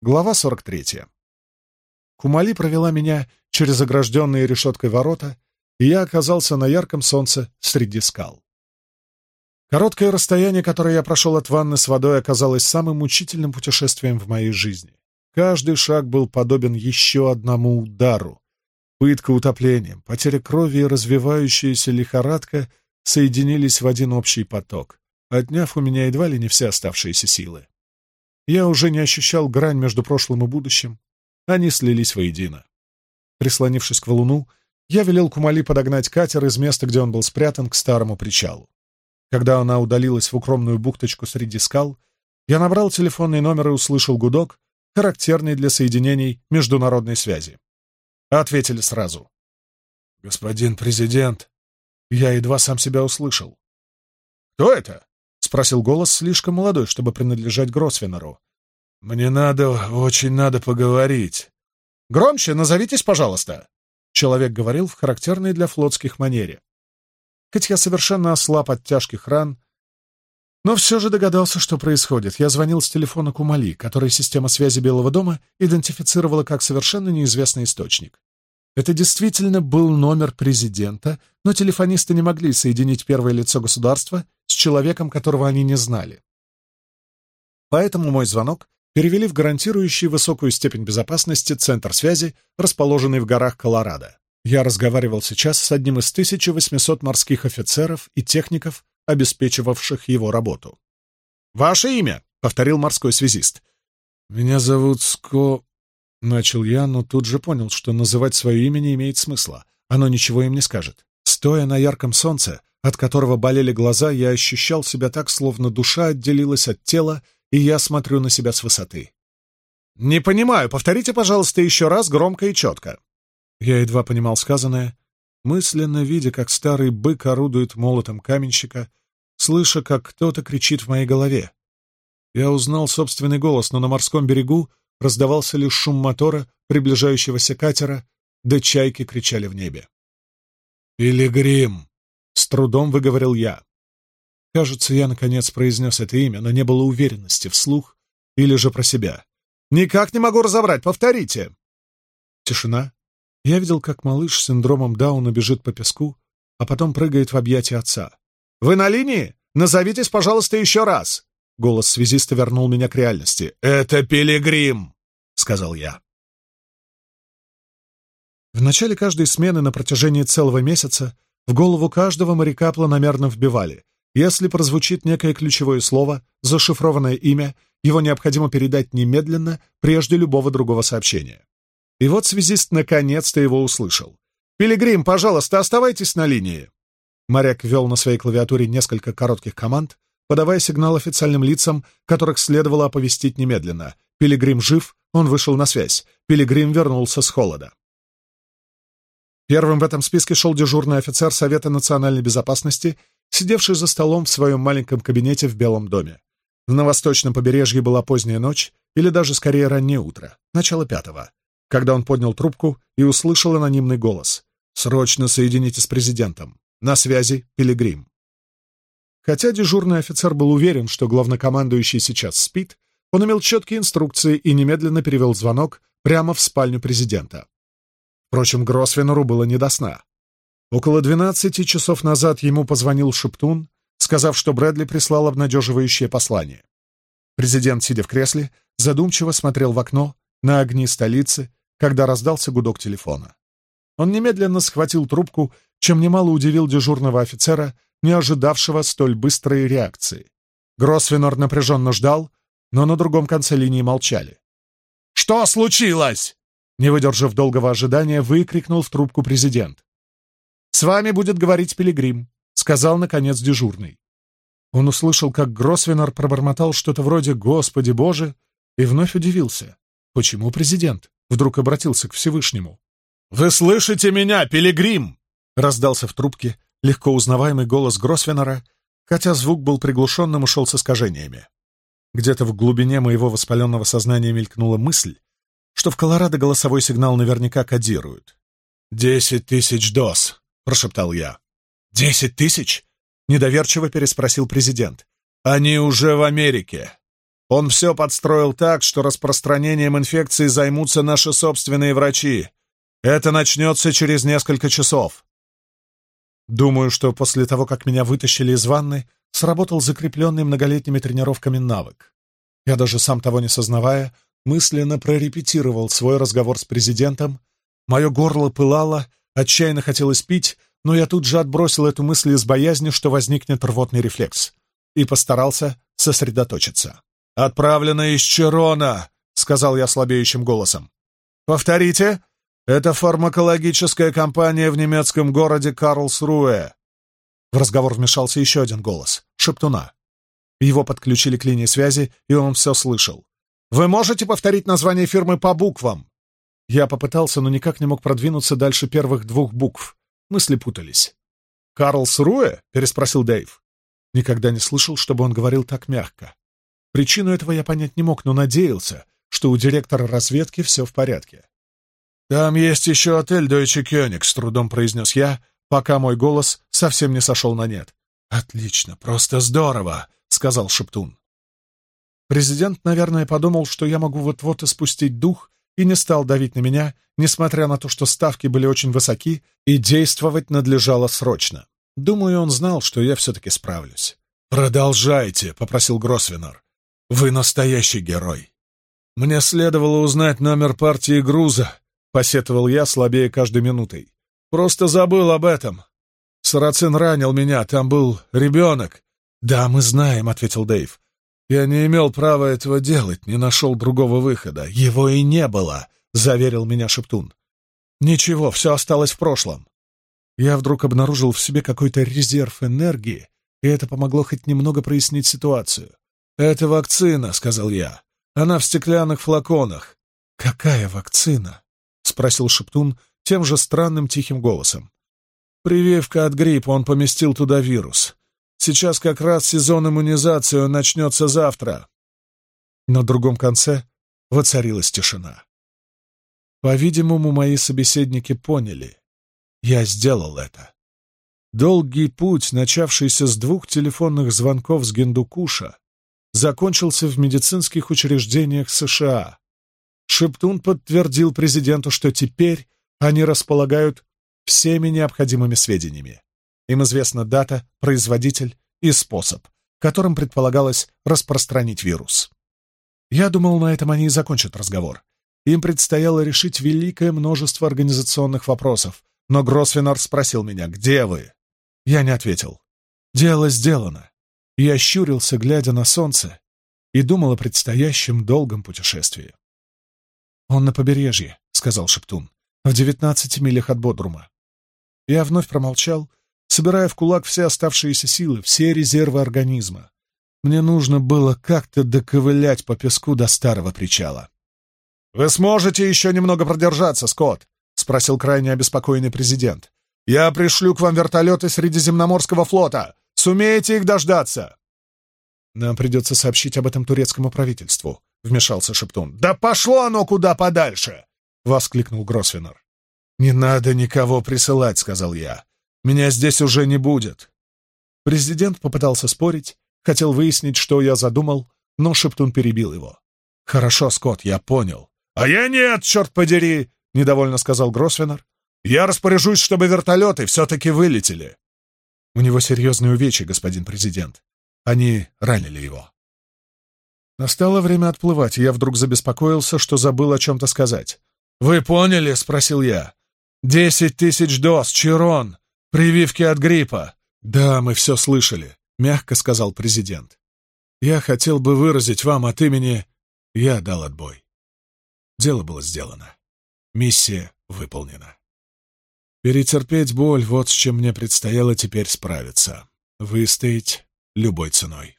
Глава 43. Кумали провела меня через огражденные решеткой ворота, и я оказался на ярком солнце среди скал. Короткое расстояние, которое я прошел от ванны с водой, оказалось самым мучительным путешествием в моей жизни. Каждый шаг был подобен еще одному удару. Пытка утоплением, потеря крови и развивающаяся лихорадка соединились в один общий поток, отняв у меня едва ли не все оставшиеся силы. Я уже не ощущал грань между прошлым и будущим. А Они слились воедино. Прислонившись к валуну, я велел Кумали подогнать катер из места, где он был спрятан, к старому причалу. Когда она удалилась в укромную бухточку среди скал, я набрал телефонный номер и услышал гудок, характерный для соединений международной связи. Ответили сразу. «Господин президент!» Я едва сам себя услышал. «Кто это?» — спросил голос, слишком молодой, чтобы принадлежать Гросвенору. Мне надо, очень надо поговорить. Громче назовитесь, пожалуйста. Человек говорил в характерной для флотских манере. Хоть я совершенно ослаб от тяжких ран, но все же догадался, что происходит. Я звонил с телефона Кумали, который система связи Белого дома идентифицировала как совершенно неизвестный источник. Это действительно был номер президента, но телефонисты не могли соединить первое лицо государства с человеком, которого они не знали. Поэтому мой звонок перевели в гарантирующий высокую степень безопасности центр связи, расположенный в горах Колорадо. Я разговаривал сейчас с одним из 1800 морских офицеров и техников, обеспечивавших его работу. «Ваше имя!» — повторил морской связист. «Меня зовут Ско...» — начал я, но тут же понял, что называть свое имя не имеет смысла. Оно ничего им не скажет. Стоя на ярком солнце, от которого болели глаза, я ощущал себя так, словно душа отделилась от тела и я смотрю на себя с высоты. «Не понимаю, повторите, пожалуйста, еще раз громко и четко». Я едва понимал сказанное, мысленно видя, как старый бык орудует молотом каменщика, слыша, как кто-то кричит в моей голове. Я узнал собственный голос, но на морском берегу раздавался лишь шум мотора, приближающегося катера, да чайки кричали в небе. «Пилигрим!» — с трудом выговорил я. Кажется, я, наконец, произнес это имя, но не было уверенности вслух или же про себя. «Никак не могу разобрать, повторите!» Тишина. Я видел, как малыш с синдромом Дауна бежит по песку, а потом прыгает в объятия отца. «Вы на линии? Назовитесь, пожалуйста, еще раз!» Голос связиста вернул меня к реальности. «Это пилигрим!» — сказал я. В начале каждой смены на протяжении целого месяца в голову каждого моряка планомерно вбивали — если прозвучит некое ключевое слово, зашифрованное имя, его необходимо передать немедленно, прежде любого другого сообщения. И вот связист наконец-то его услышал. «Пилигрим, пожалуйста, оставайтесь на линии!» Моряк ввел на своей клавиатуре несколько коротких команд, подавая сигнал официальным лицам, которых следовало оповестить немедленно. Пилигрим жив, он вышел на связь. Пилигрим вернулся с холода. Первым в этом списке шел дежурный офицер Совета национальной безопасности сидевший за столом в своем маленьком кабинете в Белом доме. На восточном побережье была поздняя ночь, или даже скорее раннее утро, начало пятого, когда он поднял трубку и услышал анонимный голос. «Срочно соедините с президентом. На связи Пилигрим». Хотя дежурный офицер был уверен, что главнокомандующий сейчас спит, он имел четкие инструкции и немедленно перевел звонок прямо в спальню президента. Впрочем, Гросвенеру было не до сна. Около 12 часов назад ему позвонил Шептун, сказав, что Брэдли прислал обнадеживающее послание. Президент, сидя в кресле, задумчиво смотрел в окно на огни столицы, когда раздался гудок телефона. Он немедленно схватил трубку, чем немало удивил дежурного офицера, не ожидавшего столь быстрой реакции. Гроссвенор напряженно ждал, но на другом конце линии молчали. «Что случилось?» Не выдержав долгого ожидания, выкрикнул в трубку президент. «С вами будет говорить Пилигрим», — сказал, наконец, дежурный. Он услышал, как Гросвенор пробормотал что-то вроде «Господи Боже!» и вновь удивился. «Почему президент?» — вдруг обратился к Всевышнему. «Вы слышите меня, Пилигрим!» — раздался в трубке легко узнаваемый голос Гросвенора, хотя звук был приглушенным и шел с искажениями. Где-то в глубине моего воспаленного сознания мелькнула мысль, что в Колорадо голосовой сигнал наверняка кодируют. «Десять тысяч доз!» прошептал я. «Десять тысяч?» — недоверчиво переспросил президент. «Они уже в Америке. Он все подстроил так, что распространением инфекции займутся наши собственные врачи. Это начнется через несколько часов». Думаю, что после того, как меня вытащили из ванны, сработал закрепленный многолетними тренировками навык. Я даже сам того не сознавая, мысленно прорепетировал свой разговор с президентом, мое горло пылало, Отчаянно хотелось пить, но я тут же отбросил эту мысль из боязни, что возникнет рвотный рефлекс, и постарался сосредоточиться. «Отправлено из Черона», — сказал я слабеющим голосом. «Повторите, это фармакологическая компания в немецком городе Карлсруэ». В разговор вмешался еще один голос — Шептуна. Его подключили к линии связи, и он все слышал. «Вы можете повторить название фирмы по буквам?» Я попытался, но никак не мог продвинуться дальше первых двух букв. Мысли путались. «Карл Сруэ?» — переспросил Дэйв. Никогда не слышал, чтобы он говорил так мягко. Причину этого я понять не мог, но надеялся, что у директора разведки все в порядке. «Там есть еще отель Deutsche König», — с трудом произнес я, пока мой голос совсем не сошел на нет. «Отлично, просто здорово», — сказал Шептун. Президент, наверное, подумал, что я могу вот-вот испустить дух и не стал давить на меня, несмотря на то, что ставки были очень высоки, и действовать надлежало срочно. Думаю, он знал, что я все-таки справлюсь. «Продолжайте», — попросил Гросвенор. «Вы настоящий герой». «Мне следовало узнать номер партии груза», — посетовал я, слабее каждой минутой. «Просто забыл об этом. Сарацин ранил меня, там был ребенок». «Да, мы знаем», — ответил Дэйв. «Я не имел права этого делать, не нашел другого выхода. Его и не было», — заверил меня Шептун. «Ничего, все осталось в прошлом». Я вдруг обнаружил в себе какой-то резерв энергии, и это помогло хоть немного прояснить ситуацию. «Это вакцина», — сказал я. «Она в стеклянных флаконах». «Какая вакцина?» — спросил Шептун тем же странным тихим голосом. «Прививка от гриппа, он поместил туда вирус. Сейчас как раз сезон иммунизации, он начнется завтра». На другом конце воцарилась тишина. По-видимому, мои собеседники поняли. Я сделал это. Долгий путь, начавшийся с двух телефонных звонков с Гендукуша, закончился в медицинских учреждениях США. Шептун подтвердил президенту, что теперь они располагают всеми необходимыми сведениями. Им известна дата, производитель и способ, которым предполагалось распространить вирус. Я думал, на этом они и закончат разговор. Им предстояло решить великое множество организационных вопросов, но Гросвенор спросил меня, где вы? Я не ответил. Дело сделано. Я щурился, глядя на солнце, и думал о предстоящем долгом путешествии. «Он на побережье», — сказал Шептун, — «в девятнадцати милях от Бодрума». Я вновь промолчал, собирая в кулак все оставшиеся силы, все резервы организма. Мне нужно было как-то доковылять по песку до старого причала. «Вы сможете еще немного продержаться, Скотт?» — спросил крайне обеспокоенный президент. «Я пришлю к вам вертолеты Средиземноморского флота. Сумеете их дождаться?» «Нам придется сообщить об этом турецкому правительству», — вмешался Шептун. «Да пошло оно куда подальше!» — воскликнул Гросвенор. «Не надо никого присылать», — сказал я. Меня здесь уже не будет. Президент попытался спорить, хотел выяснить, что я задумал, но Шептун перебил его. «Хорошо, Скотт, я понял». «А я нет, черт подери!» — недовольно сказал Гросвеннер. «Я распоряжусь, чтобы вертолеты все-таки вылетели». «У него серьезные увечья, господин президент. Они ранили его». Настало время отплывать, и я вдруг забеспокоился, что забыл о чем-то сказать. «Вы поняли?» — спросил я. «Десять тысяч доз, Чирон! «Прививки от гриппа!» «Да, мы все слышали», — мягко сказал президент. «Я хотел бы выразить вам от имени...» Я дал отбой. Дело было сделано. Миссия выполнена. Перетерпеть боль — вот с чем мне предстояло теперь справиться. Выстоять любой ценой.